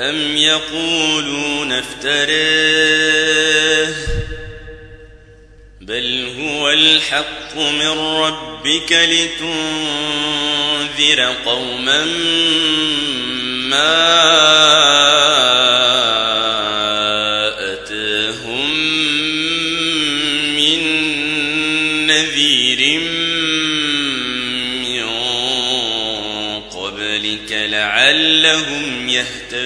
أم يقولون افتراه بل هو الحق من ربك لتنذر قوما ما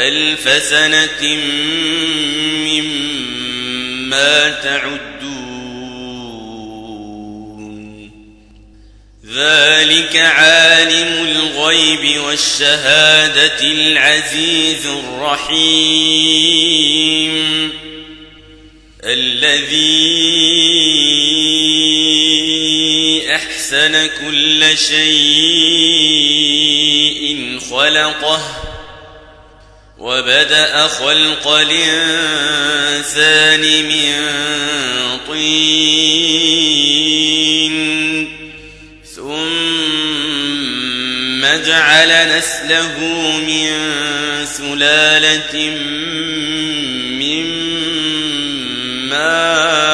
ألف سنة مما تعدون. ذلك عالم الغيب والشهادة العزيز الرحيم. الذي أحسن كل شيء خلقه وبدأ خلق الإنسان من طين. ثم جعل نسله من سلالة من ماء.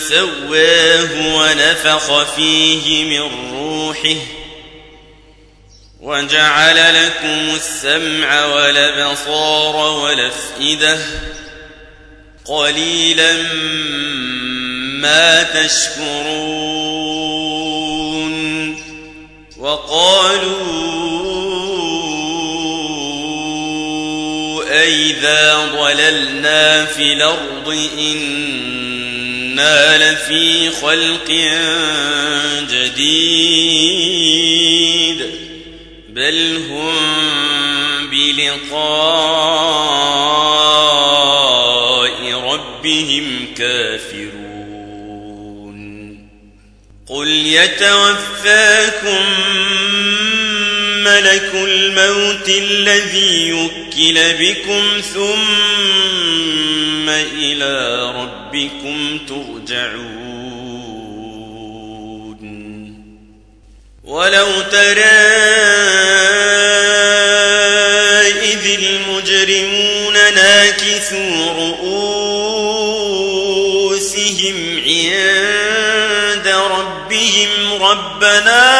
ثم سواه ونفخ فيه من روحه وجعل لكم السمع والأبصار والأفئدة قليلا ما تشكرون وقالوا أئذا ضللنا في الأرض إنا لفي خلق جديد بل هم بلقاء ربهم كافرون. قل يتوفاكم ملك الموت الذي وكل بكم ثم إلى ربكم ترجعون. ولو ترى إذ المجرمون ناكثوا رؤوسهم عند ربهم ربنا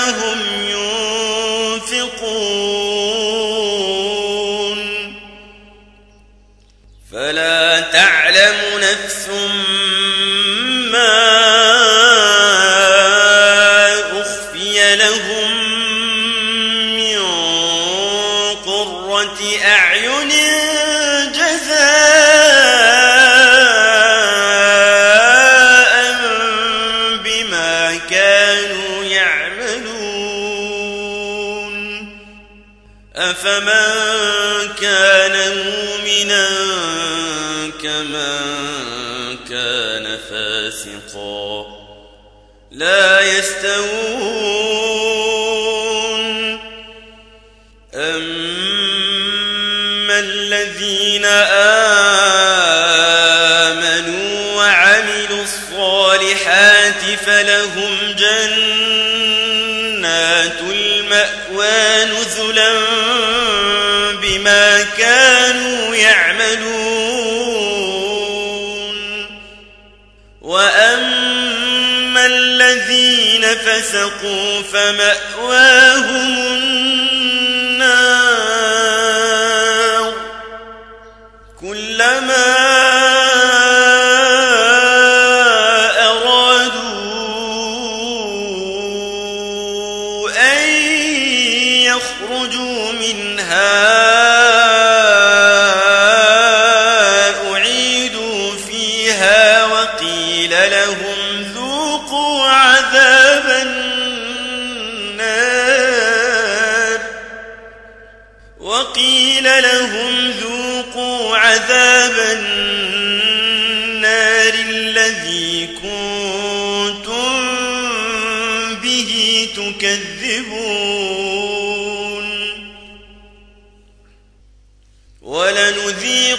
كان مؤمنا كمن كان فاسقا. لا يستوون. أما الذين آمنوا وعملوا الصالحات فلهم جنات المأوى نزلا بما كانوا يعملون وأما الذين فسقوا فمأواهم النار كلما لهم ذوقوا عذاب النار الذي كنتم به تكذبون. ولنذيقنهم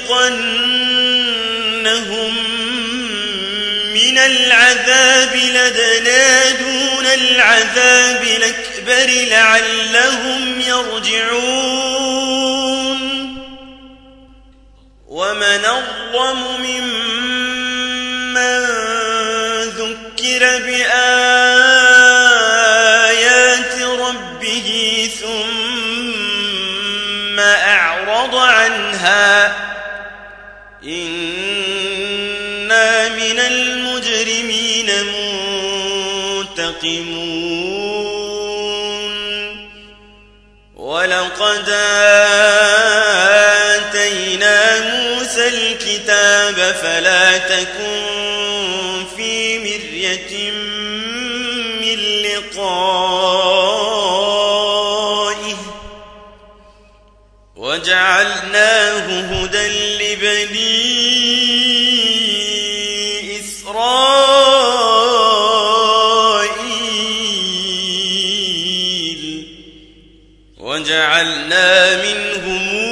من العذاب لدنا دون العذاب الأكبر لعلهم يرجعون. ومن أظلم ممن ذكر بآيات ربه ثم أعرض عنها إنا من المجرمين منتقمون. الكتاب فلا تكن في مرية من لقائه. وجعلناه هدى لبني إسرائيل. وجعلنا منهم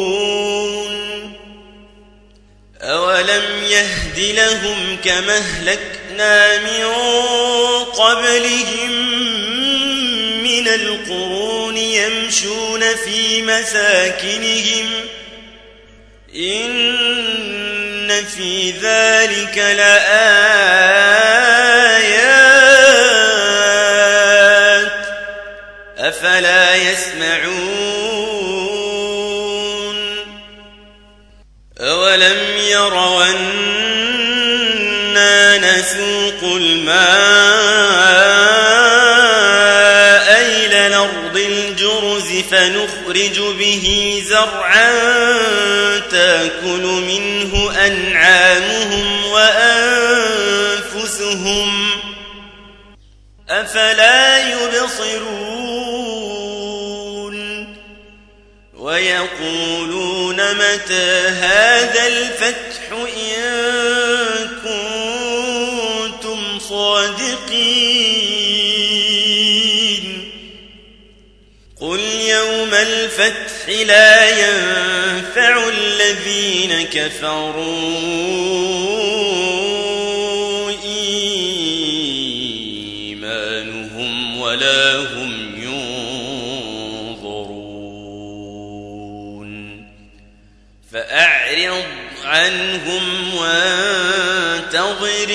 أولم يهد لهم كما أهلكنا من قبلهم من القرون يمشون في مساكنهم إن في ذلك لآيات أفلا يسمعون أولم يروا أنا نسوق الماء إلى الأرض الجرز فنخرج به زرعا تاكل منه أنعامهم وأنفسهم أفلا يبصرون متى هذا الفتح إن كنتم صادقين؟ قل يوم الفتح لا ينفع الذين كفروا عنهم وانتظر